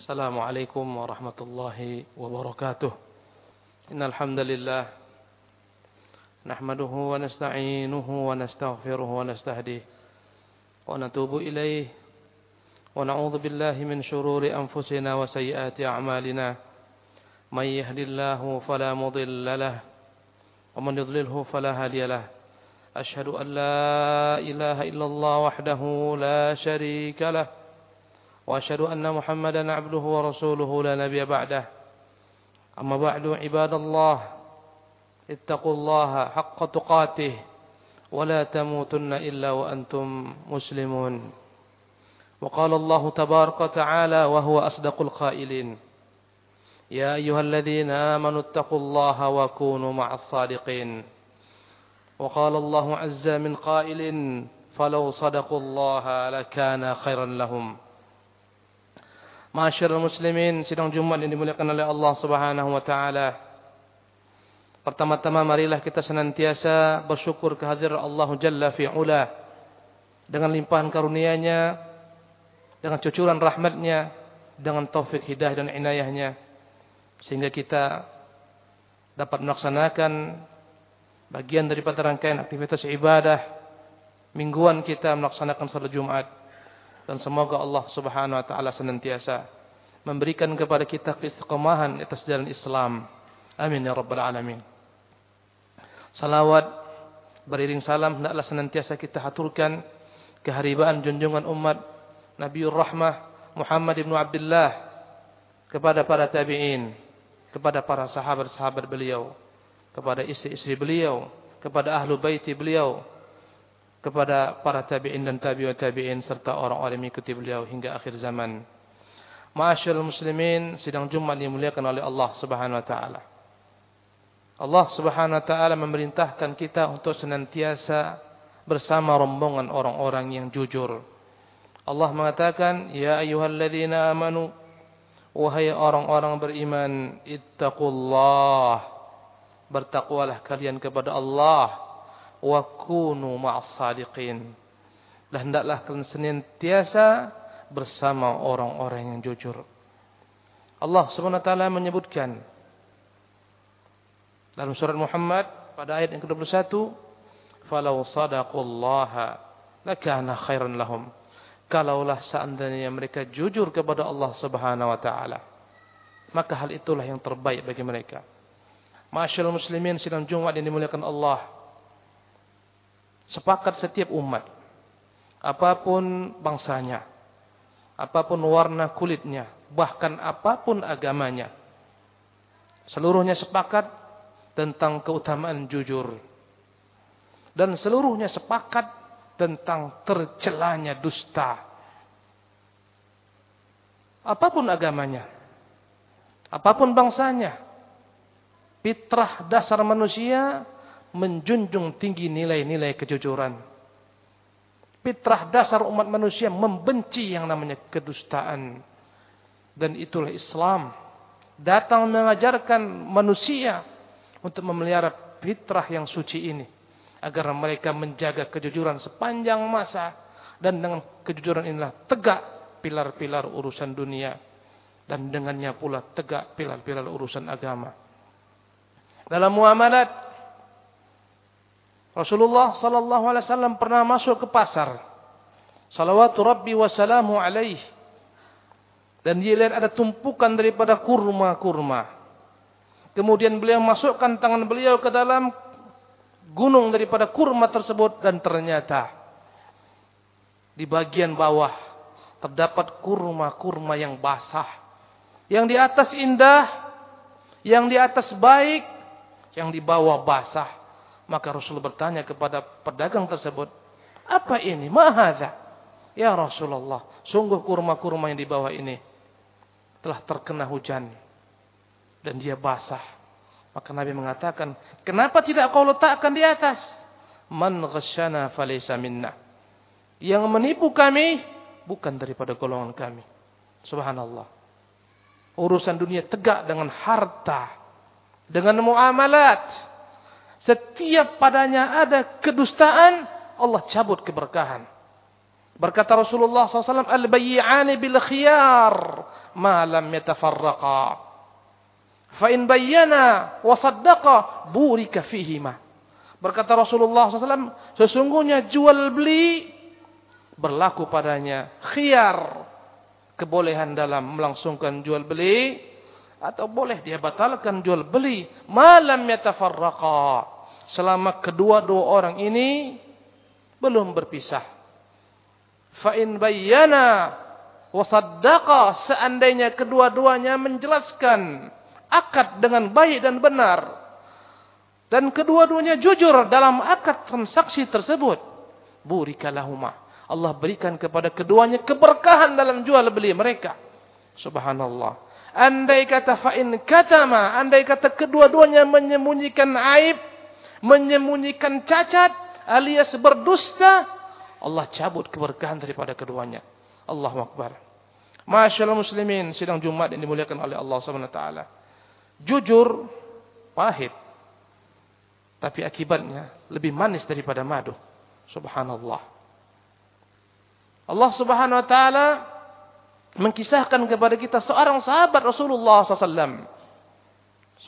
السلام عليكم ورحمة الله وبركاته. إن الحمد لله نحمده ونستعينه ونستغفره ونستهديه ونتوب إليه ونعوذ بالله من شرور أنفسنا وسيئات أعمالنا. من يهد الله فلا مضل له ومن يضلله فلا هادي له. أشهد أن لا إله إلا الله وحده لا شريك له. وأشهد أن محمدا عبده ورسوله لا نبي بعده. أما بعد عباد الله اتقوا الله حق تقاته ولا تموتن إلا وأنتم مسلمون. وقال الله تبارك وتعالى وهو أصدق القائلين يا أيها الذين آمنوا اتقوا الله وكونوا مع الصادقين. وقال الله عز من قائل فلو صدقوا الله لكان خيرا لهم. Masyarul muslimin sidang Jumat yang dimuliakan oleh Allah Subhanahu wa taala. Pertama-tama marilah kita senantiasa bersyukur kehadiran Allah Jalla fi ula dengan limpahan karunia-Nya, dengan cucuran rahmat-Nya, dengan taufik hidayah dan inayah-Nya. Sehingga kita dapat melaksanakan bagian daripada rangkaian aktivitas ibadah mingguan kita melaksanakan salat Jumat dan semoga Allah Subhanahu wa taala senantiasa memberikan kepada kita keistiqomahan atas jalan Islam. Amin ya rabbal alamin. Salawat beriring salam hendaklah senantiasa kita haturkan keharibaan junjungan umat Nabiur Rahmah Muhammad ibn Abdullah kepada para tabi'in, kepada para sahabat-sahabat beliau, kepada istri-istri beliau, kepada ahlu baiti beliau, kepada para tabi'in dan tabi'ut tabi'in serta orang-orang yang mengikuti beliau hingga akhir zaman. Ma'asyarul muslimin sidang Jumat dimuliakan oleh Allah Subhanahu wa taala. Allah Subhanahu wa taala memerintahkan kita untuk senantiasa bersama rombongan orang-orang yang jujur. Allah mengatakan, "Ya ayyuhalladzina amanu" Wahai orang-orang beriman, ittaqullah. Bertakwalah kalian kepada Allah wa kunu ma'as sadiqin. Dan hendaklah kalian senantiasa bersama orang-orang yang jujur. Allah Subhanahu wa taala menyebutkan dalam surat Muhammad pada ayat yang ke-21, "Falau sadaqallaha lakana khairan lahum." Kalaulah seandainya mereka jujur kepada Allah Subhanahu wa taala, maka hal itulah yang terbaik bagi mereka. Masyaallah muslimin sidang Jumat yang dimuliakan Allah. Sepakat setiap umat. Apa pun bangsanya. Apa pun warna kulitnya. Bahkan apa pun agamanya. Seluruhnya sepakat tentang keutamaan jujur. Dan seluruhnya sepakat tentang tercelanya dusta. Apa pun agamanya. Apa pun bangsanya. Fitrah dasar manusia menjunjung tinggi nilai-nilai kejujuran. Fitrah dasar umat manusia membenci yang namanya kedustaan. Dan itulah Islam. Datang mengajarkan manusia untuk memelihara fitrah yang suci ini. Agar mereka menjaga kejujuran sepanjang masa. Dan dengan kejujuran inilah tegak pilar-pilar urusan dunia. Dan dengannya pula tegak pilar-pilar urusan agama. Dalam muamalat Rasulullah sallallahu alaihi wasallam pernah masuk ke pasar. Salawatu Rabbi wa salamu alaihi. Dan dia lihat ada tumpukan daripada kurma-kurma. Kemudian beliau masukkan tangan beliau ke dalam gunung daripada kurma tersebut dan ternyata di bagian bawah terdapat kurma-kurma yang basah. Yang di atas indah, yang di atas baik, yang di bawah basah. Maka Rasul bertanya kepada pedagang tersebut, apa ini? Mahadha. Ya Rasulullah, sungguh kurma-kurma yang di bawah ini telah terkena hujan dan dia basah. Maka Nabi mengatakan, kenapa tidak kau letakkan di atas? Man ghasyana falaysa minna. Yang menipu kami bukan daripada golongan kami. Subhanallah. Urusan dunia tegak dengan harta, dengan muamalat, setiap padanya ada kedustaan, Allah cabut keberkahan. Berkata Rasulullah SAW, Al-bayyi'ani bil khiyar. ma lam yatafarraqa. Fa in bayyana wa saddaqa burika fihima. Berkata Rasulullah SAW, sesungguhnya jual beli berlaku padanya khiyar kebolehan dalam melangsungkan jual beli atau boleh dia batalkan jual beli. Malam yatafarraqa. Selama kedua-dua orang ini belum berpisah. Fa in bayyana wa saddaqa seandainya kedua-duanya menjelaskan akad dengan baik dan benar dan kedua-duanya jujur dalam akad transaksi tersebut burikalahuma Allah berikan kepada keduanya keberkahan dalam jual beli mereka. Subhanallah Andai kata fa'in katama, andai kata kedua-duanya menyembunyikan aib, menyembunyikan cacat, alias berdusta, Allah cabut keberkahan daripada keduanya. Allah Akbar. Masyaallah muslimin, sidang Jumat yang dimuliakan oleh Allah SWT. Jujur, pahit. Tapi akibatnya lebih manis daripada madu. Subhanallah. Allah Subhanahu wa taala mengkisahkan kepada kita seorang sahabat Rasulullah SAW.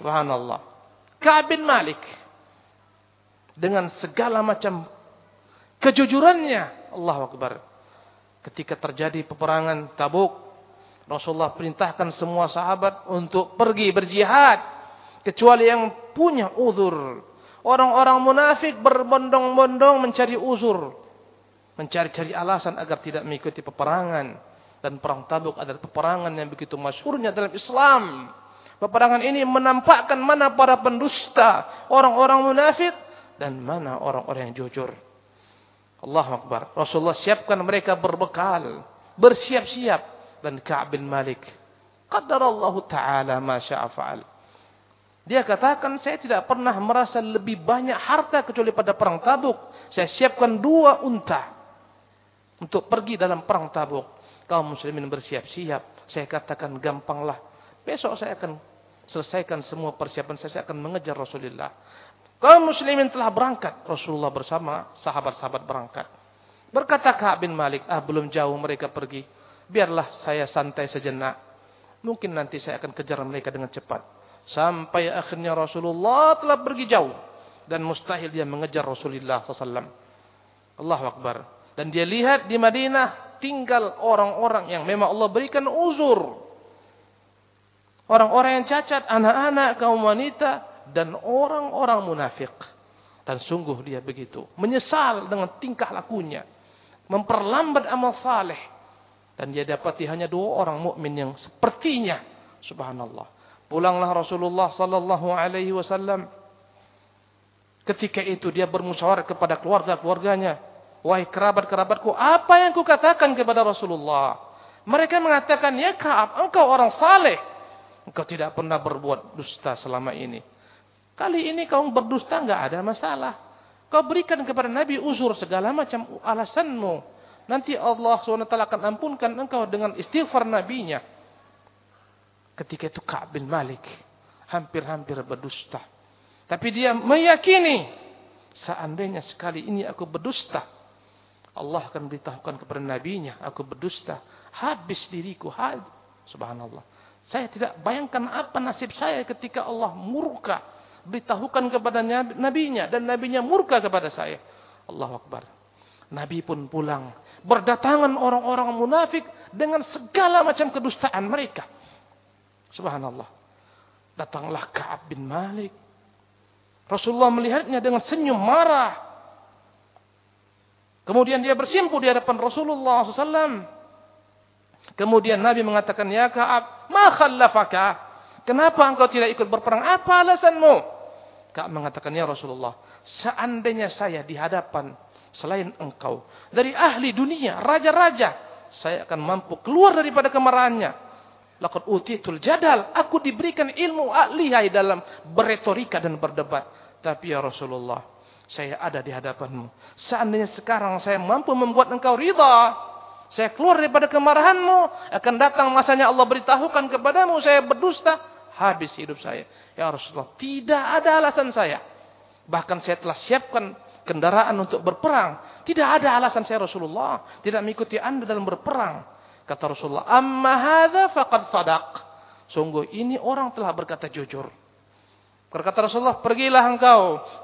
Subhanallah. Ka'ab bin Malik. Dengan segala macam kejujurannya. Allah Akbar. Ketika terjadi peperangan tabuk. Rasulullah perintahkan semua sahabat untuk pergi berjihad. Kecuali yang punya uzur. Orang-orang munafik berbondong-bondong mencari uzur. Mencari-cari alasan agar tidak mengikuti peperangan dan perang Tabuk adalah peperangan yang begitu masyhurnya dalam Islam. Peperangan ini menampakkan mana para pendusta, orang-orang munafik dan mana orang-orang yang jujur. Allah Akbar. Rasulullah siapkan mereka berbekal, bersiap-siap dan Ka'ab bin Malik. Allah taala ma syaa fa'al. Dia katakan saya tidak pernah merasa lebih banyak harta kecuali pada perang Tabuk. Saya siapkan dua unta untuk pergi dalam perang Tabuk kaum muslimin bersiap-siap. Saya katakan gampanglah. Besok saya akan selesaikan semua persiapan saya, saya akan mengejar Rasulullah. Kaum muslimin telah berangkat. Rasulullah bersama sahabat-sahabat berangkat. Berkata Ka'ab bin Malik, ah belum jauh mereka pergi. Biarlah saya santai sejenak. Mungkin nanti saya akan kejar mereka dengan cepat. Sampai akhirnya Rasulullah telah pergi jauh. Dan mustahil dia mengejar Rasulullah SAW. Allahu Akbar. Dan dia lihat di Madinah tinggal orang-orang yang memang Allah berikan uzur. Orang-orang yang cacat, anak-anak, kaum wanita, dan orang-orang munafik. Dan sungguh dia begitu. Menyesal dengan tingkah lakunya. Memperlambat amal saleh. Dan dia dapati hanya dua orang mukmin yang sepertinya. Subhanallah. Pulanglah Rasulullah sallallahu alaihi wasallam. Ketika itu dia bermusyawarah kepada keluarga-keluarganya Wahai kerabat-kerabatku, apa yang kukatakan kepada Rasulullah? Mereka mengatakan, ya Kaab, engkau orang saleh. Engkau tidak pernah berbuat dusta selama ini. Kali ini kau berdusta enggak ada masalah. Kau berikan kepada Nabi uzur segala macam alasanmu. Nanti Allah SWT akan ampunkan engkau dengan istighfar nabinya. Ketika itu Ka'ab bin Malik hampir-hampir berdusta. Tapi dia meyakini seandainya sekali ini aku berdusta, Allah akan beritahukan kepada nabinya, aku berdusta, habis diriku, habis. Subhanallah. Saya tidak bayangkan apa nasib saya ketika Allah murka, beritahukan kepada nabinya dan nabinya murka kepada saya. Allah Akbar. Nabi pun pulang, berdatangan orang-orang munafik dengan segala macam kedustaan mereka. Subhanallah. Datanglah Ka'ab bin Malik. Rasulullah melihatnya dengan senyum marah. Kemudian dia bersimpuh di hadapan Rasulullah SAW. Kemudian Nabi mengatakan, Ya Ka'ab, ma khallafaka? Kenapa engkau tidak ikut berperang? Apa alasanmu? Ka'ab mengatakan, Ya Rasulullah, seandainya saya di hadapan selain engkau, dari ahli dunia, raja-raja, saya akan mampu keluar daripada kemarahannya. Laqad utitul jadal, aku diberikan ilmu lihai dalam beretorika dan berdebat. Tapi ya Rasulullah, saya ada di hadapanmu. Seandainya sekarang saya mampu membuat engkau ridha, saya keluar daripada kemarahanmu, akan datang masanya Allah beritahukan kepadamu, saya berdusta, habis hidup saya. Ya Rasulullah, tidak ada alasan saya. Bahkan saya telah siapkan kendaraan untuk berperang. Tidak ada alasan saya Rasulullah, tidak mengikuti anda dalam berperang. Kata Rasulullah, "Amma hadza faqad sadaq." Sungguh ini orang telah berkata jujur. Berkata Rasulullah, "Pergilah engkau,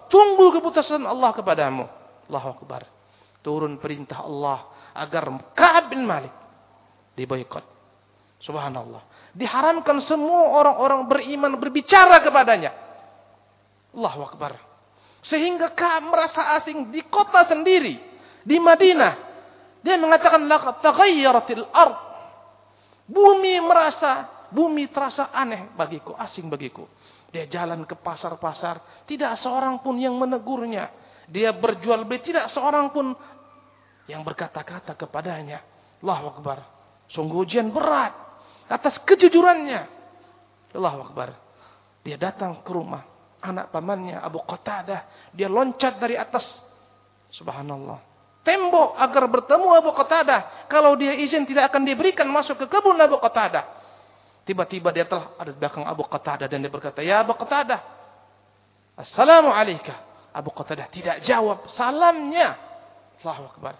tunggu keputusan Allah kepadamu." Allahu akbar. Turun perintah Allah agar Ka'ab bin Malik diboikot. Subhanallah. Diharamkan semua orang-orang beriman berbicara kepadanya. Allahu akbar. Sehingga Ka'ab merasa asing di kota sendiri, di Madinah. Dia mengatakan. Bumi merasa, bumi terasa aneh bagiku, asing bagiku. Dia jalan ke pasar-pasar, tidak seorang pun yang menegurnya. Dia berjual beli, tidak seorang pun yang berkata-kata kepadanya. Allahu Akbar. Sungguh ujian berat atas kejujurannya. Allahu Akbar. Dia datang ke rumah anak pamannya Abu Qatadah. Dia loncat dari atas. Subhanallah tembok agar bertemu Abu Qatadah. Kalau dia izin tidak akan diberikan masuk ke kebun Abu Qatadah. Tiba-tiba dia telah ada di belakang Abu Qatadah dan dia berkata, "Ya Abu Qatadah, Assalamualaikum." Abu Qatadah tidak jawab salamnya. Allahu Akbar.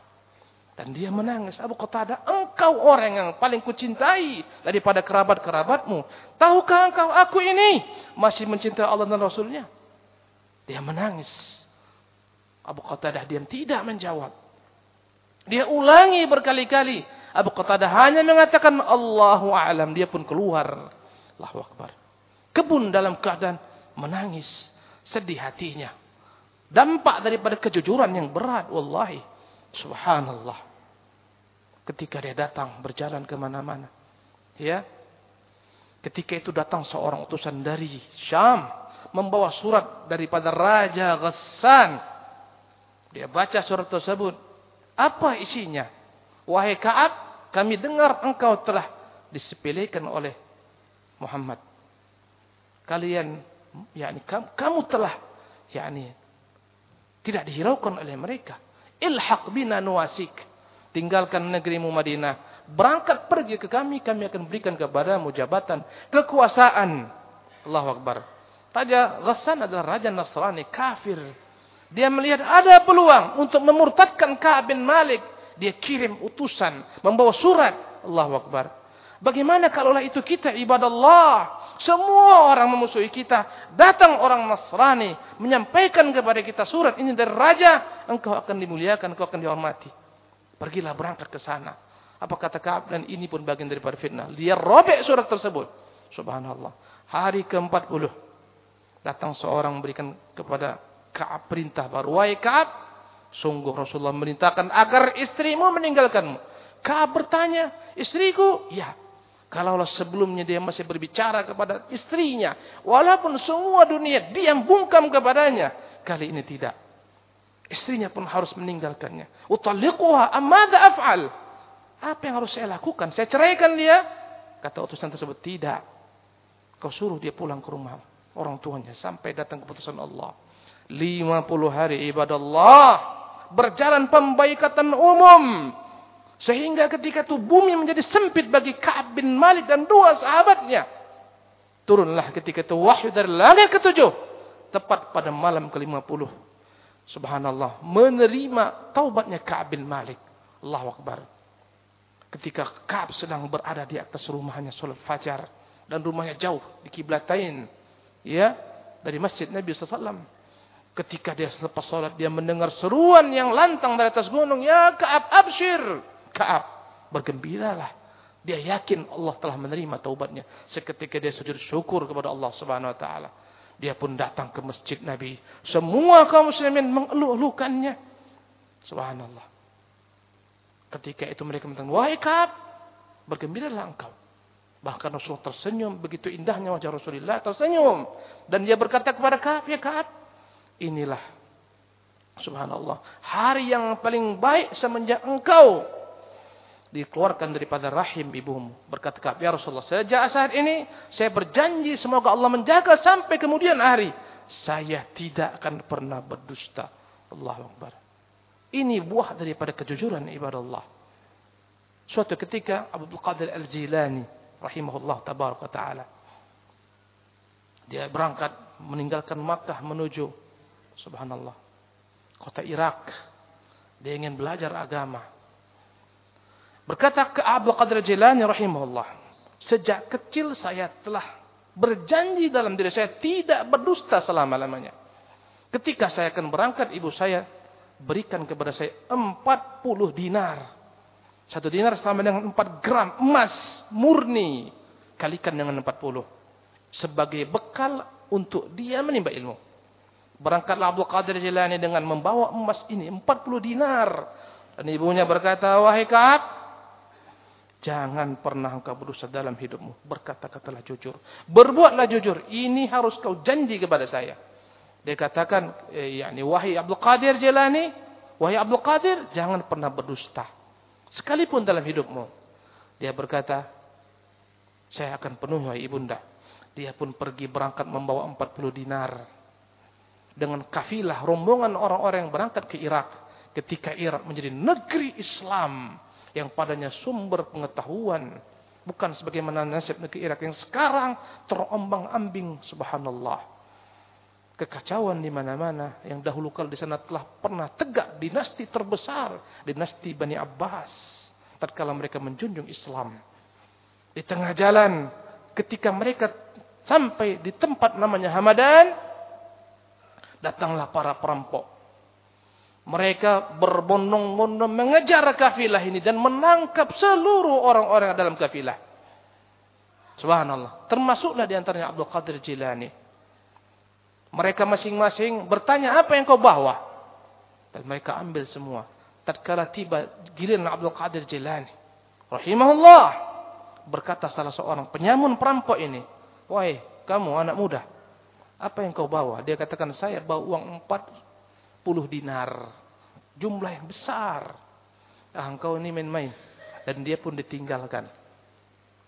Dan dia menangis. Abu Qatadah, engkau orang yang paling kucintai daripada kerabat-kerabatmu. Tahukah engkau aku ini masih mencintai Allah dan Rasulnya? Dia menangis. Abu Qatadah diam tidak menjawab. Dia ulangi berkali-kali. Abu Qatadah hanya mengatakan Allahu a'lam. Dia pun keluar. Allahu Akbar. Kebun dalam keadaan menangis. Sedih hatinya. Dampak daripada kejujuran yang berat. Wallahi. Subhanallah. Ketika dia datang berjalan ke mana-mana. Ya. Ketika itu datang seorang utusan dari Syam. Membawa surat daripada Raja Ghassan. Dia baca surat tersebut. Apa isinya? Wahai Ka'ab, kami dengar engkau telah disepelekan oleh Muhammad. Kalian, yakni kamu telah, yakni tidak dihiraukan oleh mereka. Ilhaq bina nuasik. Tinggalkan negerimu Madinah. Berangkat pergi ke kami, kami akan berikan kepadamu jabatan, kekuasaan. Allahu Akbar. Raja Ghassan adalah Raja Nasrani, kafir. Dia melihat ada peluang untuk memurtadkan Ka'ab bin Malik. Dia kirim utusan, membawa surat. Allahu Akbar. Bagaimana kalaulah itu kita ibadah Allah. Semua orang memusuhi kita. Datang orang Nasrani. Menyampaikan kepada kita surat ini dari Raja. Engkau akan dimuliakan, engkau akan dihormati. Pergilah berangkat ke sana. Apa kata Ka'ab dan ini pun bagian daripada fitnah. Dia robek surat tersebut. Subhanallah. Hari ke-40. Datang seorang memberikan kepada Ka'ab perintah baru. Wahai Ka'ab, sungguh Rasulullah merintahkan agar istrimu meninggalkanmu. Ka'ab bertanya, istriku? Ya. Kalaulah sebelumnya dia masih berbicara kepada istrinya. Walaupun semua dunia diam bungkam kepadanya. Kali ini tidak. Istrinya pun harus meninggalkannya. Utalliquha amada af'al. Apa yang harus saya lakukan? Saya ceraikan dia? Kata utusan tersebut, tidak. Kau suruh dia pulang ke rumah orang tuanya. Sampai datang keputusan Allah. 50 hari ibadah Allah. Berjalan pembaikatan umum. Sehingga ketika itu bumi menjadi sempit bagi Ka'ab bin Malik dan dua sahabatnya. Turunlah ketika itu wahyu dari langit ketujuh. Tepat pada malam ke-50. Subhanallah. Menerima taubatnya Ka'ab bin Malik. Allahu Akbar. Ketika Ka'ab sedang berada di atas rumahnya sholat fajar. Dan rumahnya jauh di kiblatain. Ya. Dari masjid Nabi SAW. Ketika dia selepas sholat, dia mendengar seruan yang lantang dari atas gunung. Ya Ka'ab, abshir. Ka'ab, bergembiralah. Dia yakin Allah telah menerima taubatnya. Seketika dia sujud syukur kepada Allah subhanahu wa ta'ala. Dia pun datang ke masjid Nabi. Semua kaum muslimin mengeluh-elukannya. Subhanallah. Ketika itu mereka mengatakan, Wahai Ka'ab, bergembiralah engkau. Bahkan Rasulullah tersenyum. Begitu indahnya wajah Rasulullah tersenyum. Dan dia berkata kepada Ka'ab, Ya Ka'ab, Inilah subhanallah hari yang paling baik semenjak engkau dikeluarkan daripada rahim ibumu. Berkata Ka'ab, "Ya Rasulullah, sejak saat ini saya berjanji semoga Allah menjaga sampai kemudian hari saya tidak akan pernah berdusta." Allahu Akbar. Ini buah daripada kejujuran ibadah Allah. Suatu ketika Abu Qadir Al-Jilani rahimahullah tabaraka taala dia berangkat meninggalkan Makkah menuju Subhanallah. Kota Irak. Dia ingin belajar agama. Berkata ke Abdul Qadir Jilani rahimahullah. Sejak kecil saya telah berjanji dalam diri saya tidak berdusta selama-lamanya. Ketika saya akan berangkat, ibu saya berikan kepada saya 40 dinar. Satu dinar sama dengan 4 gram emas murni. Kalikan dengan 40. Sebagai bekal untuk dia menimba ilmu. Berangkatlah Abdul Qadir Jilani dengan membawa emas ini 40 dinar. Dan ibunya berkata, wahai Kaab, jangan pernah engkau berusaha dalam hidupmu. Berkata-katalah jujur. Berbuatlah jujur. Ini harus kau janji kepada saya. Dia katakan, eh, yakni wahai Abdul Qadir Jilani, wahai Abdul Qadir, jangan pernah berdusta. Sekalipun dalam hidupmu. Dia berkata, saya akan penuhi wahai ibunda. Dia pun pergi berangkat membawa 40 dinar. Dengan kafilah rombongan orang-orang yang berangkat ke Irak ketika Irak menjadi negeri Islam yang padanya sumber pengetahuan bukan sebagaimana nasib negeri Irak yang sekarang terombang-ambing subhanallah. Kekacauan di mana-mana yang dahulu kala di sana telah pernah tegak dinasti terbesar dinasti Bani Abbas tatkala mereka menjunjung Islam. Di tengah jalan ketika mereka sampai di tempat namanya Hamadan datanglah para perampok mereka berbondong-bondong mengejar kafilah ini dan menangkap seluruh orang-orang dalam kafilah. Subhanallah. Termasuklah di antaranya Abdul Qadir Jilani. Mereka masing-masing bertanya apa yang kau bawa? Dan mereka ambil semua. Tatkala tiba giliran Abdul Qadir Jilani. Rahimahullah. Berkata salah seorang penyamun perampok ini. Wahai kamu anak muda. Apa yang kau bawa? Dia katakan saya bawa uang empat dinar. Jumlah yang besar. Ah, engkau ini main-main. Dan dia pun ditinggalkan.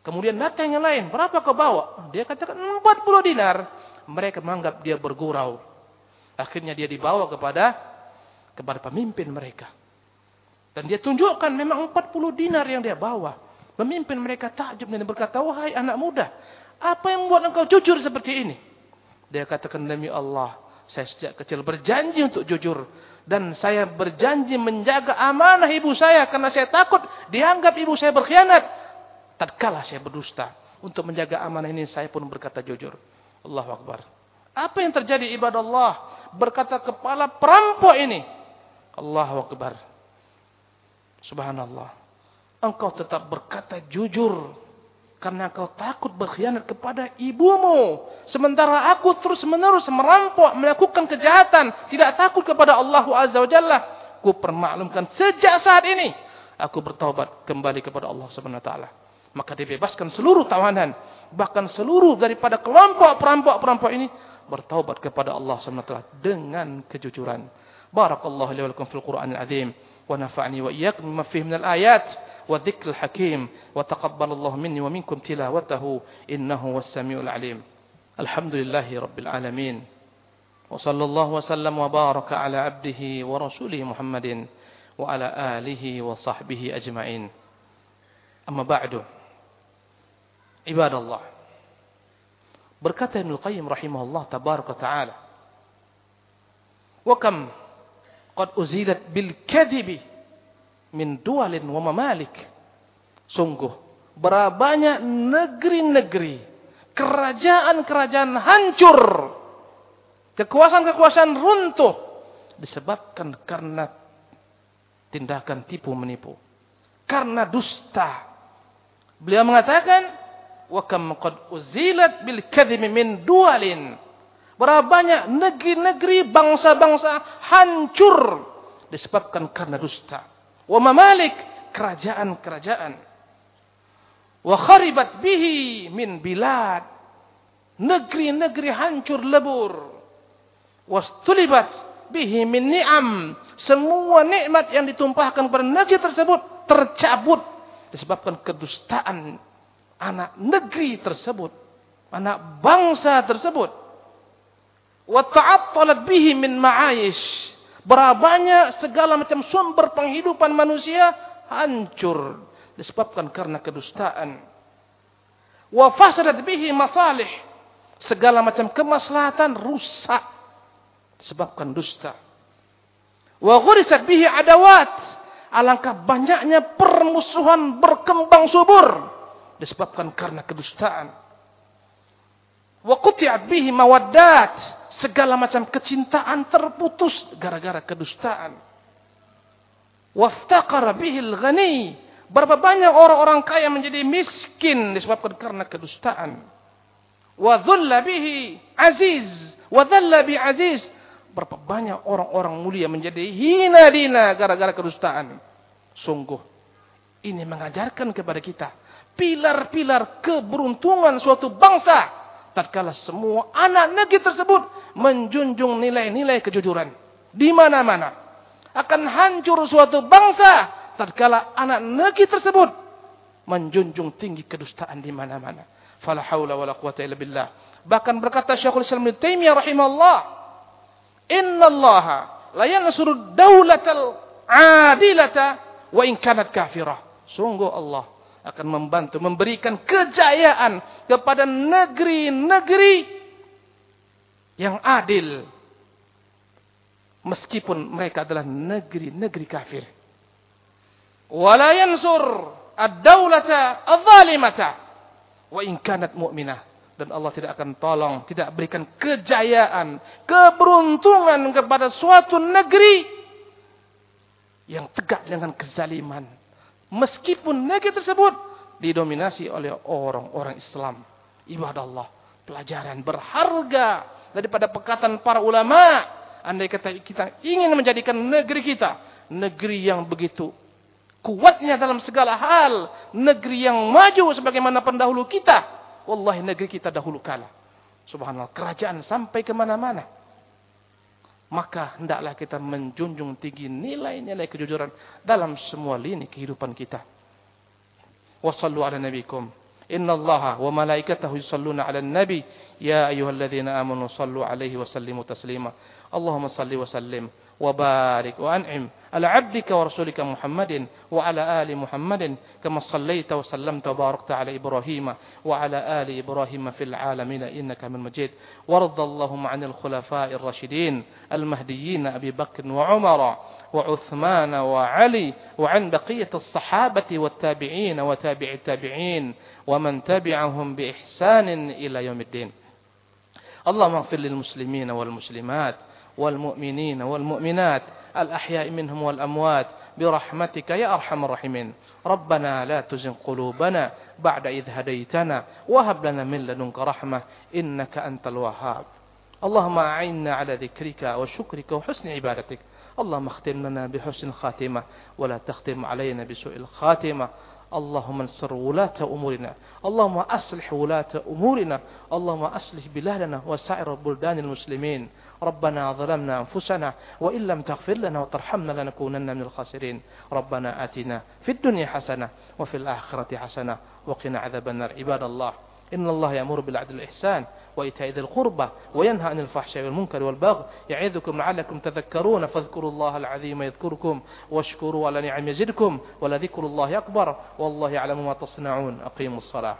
Kemudian datang yang lain. Berapa kau bawa? Dia katakan 40 dinar. Mereka menganggap dia bergurau. Akhirnya dia dibawa kepada kepada pemimpin mereka. Dan dia tunjukkan memang 40 dinar yang dia bawa. Pemimpin mereka takjub dan berkata, Wahai anak muda, apa yang membuat engkau jujur seperti ini? Dia katakan, demi Allah, saya sejak kecil berjanji untuk jujur. Dan saya berjanji menjaga amanah ibu saya. Karena saya takut dianggap ibu saya berkhianat. Tatkala saya berdusta. Untuk menjaga amanah ini saya pun berkata jujur. Allahu Akbar. Apa yang terjadi ibadah Allah? Berkata kepala perampok ini. Allahu Akbar. Subhanallah. Engkau tetap berkata jujur. Karena kau takut berkhianat kepada ibumu. Sementara aku terus menerus merampok, melakukan kejahatan. Tidak takut kepada Allah Azza wa Jalla. Ku permaklumkan sejak saat ini. Aku bertaubat kembali kepada Allah Taala. Maka dibebaskan seluruh tawanan. Bahkan seluruh daripada kelompok perampok-perampok ini. Bertaubat kepada Allah Taala dengan kejujuran. Barakallahu lakum fil Qur'anil azim. Wa nafa'ni wa iyyakum bima fihi minal ayat. والذكر الحكيم وتقبل الله مني ومنكم تلاوته إنه هو السميع العليم. الحمد لله رب العالمين. وصلى الله وسلم وبارك على عبده ورسوله محمد وعلى آله وصحبه أجمعين. أما بعد عباد الله Ibnu Qayyim rahimahullah tabaraka taala wa kam qad uzilat bil kadhibi min dualin wa mamalik. Sungguh, berapa banyak negeri-negeri, kerajaan-kerajaan hancur, kekuasaan-kekuasaan runtuh disebabkan karena tindakan tipu menipu, karena dusta. Beliau mengatakan, wa kam qad uzilat bil kadhimi min dualin. Berapa banyak negeri-negeri, bangsa-bangsa hancur disebabkan karena dusta wa mamalik kerajaan-kerajaan. Wa kharibat bihi min bilad. Negeri-negeri hancur lebur. Wastulibat bihi min ni'am. Semua nikmat yang ditumpahkan kepada negeri tersebut tercabut. Disebabkan kedustaan anak negeri tersebut anak bangsa tersebut. Wa ta'attalat bihi min ma'ayish Berapa banyak segala macam sumber penghidupan manusia hancur disebabkan karena kedustaan. Wa fasadat bihi masalih. Segala macam kemaslahatan rusak disebabkan dusta. Wa ghurisat bihi adawat. alangkah banyaknya permusuhan berkembang subur disebabkan karena kedustaan. Wa quti'at bihi mawaddat. Segala macam kecintaan terputus gara-gara kedustaan. Waftaqara bihil ghani. Berapa banyak orang-orang kaya menjadi miskin disebabkan karena kedustaan. Wa dhulla bihi aziz. Wa bi aziz. Berapa banyak orang-orang mulia menjadi hina dina gara-gara kedustaan. Sungguh. Ini mengajarkan kepada kita. Pilar-pilar keberuntungan suatu bangsa. Tatkala semua anak negeri tersebut menjunjung nilai-nilai kejujuran. Di mana-mana. Akan hancur suatu bangsa. Tatkala anak negeri tersebut menjunjung tinggi kedustaan di mana-mana. Fala haula wala quwata illa billah. Bahkan berkata Syekhul Islam Ibnu Taimiyah rahimahullah, "Inna Allah la yansuru daulatal adilata wa in kanat kafirah." Sungguh Allah akan membantu memberikan kejayaan kepada negeri-negeri yang adil. Meskipun mereka adalah negeri-negeri kafir. Wala yansur ad-daulata adh-dhalimata wa in kanat mu'minah. Dan Allah tidak akan tolong, tidak berikan kejayaan, keberuntungan kepada suatu negeri yang tegak dengan kezaliman Meskipun negeri tersebut didominasi oleh orang-orang Islam. Ibadah Allah. Pelajaran berharga daripada perkataan para ulama. Andai kata kita ingin menjadikan negeri kita. Negeri yang begitu kuatnya dalam segala hal. Negeri yang maju sebagaimana pendahulu kita. Wallahi negeri kita dahulu kala. Subhanallah. Kerajaan sampai ke mana-mana maka hendaklah kita menjunjung tinggi nilai-nilai kejujuran dalam semua lini kehidupan kita. Wassallu ala nabikum. Inna Allah wa malaikatahu yusalluna ala nabi. Ya ayuhalladzina amanu sallu alaihi wa sallimu taslima. Salli wa sallim. وبارك وأنعم على عبدك ورسولك محمد وعلى آل محمد كما صليت وسلمت وباركت على إبراهيم وعلى آل إبراهيم في العالمين إنك من مجيد وارض اللهم عن الخلفاء الراشدين المهديين أبي بكر وعمر وعثمان وعلي وعن بقية الصحابة والتابعين وتابع التابعين ومن تبعهم بإحسان إلى يوم الدين اللهم اغفر للمسلمين والمسلمات والمؤمنين والمؤمنات الأحياء منهم والأموات برحمتك يا أرحم الراحمين. ربنا لا تزغ قلوبنا بعد إذ هديتنا وهب لنا من لدنك رحمة إنك أنت الوهاب. اللهم أعنا على ذكرك وشكرك وحسن عبادتك. اللهم اختم لنا بحسن الخاتمة ولا تختم علينا بسوء الخاتمة. اللهم انصر ولاة أمورنا. اللهم أصلح ولاة أمورنا. اللهم أصلح بلادنا وسائر بلدان المسلمين. ربنا ظلمنا أنفسنا وإن لم تغفر لنا وترحمنا لنكونن من الخاسرين. ربنا آتنا في الدنيا حسنة وفي الآخرة حسنة. وقنا عذاب النار. عباد الله إن الله يأمر بالعدل والإحسان وإيتاء ذي القربى وينهى عن الفحشاء والمنكر والبغي يعظكم لعلكم تذكرون فاذكروا الله العظيم يذكركم واشكروا على نعم يزدكم ولذكر الله أكبر والله يعلم ما تصنعون أقيموا الصلاة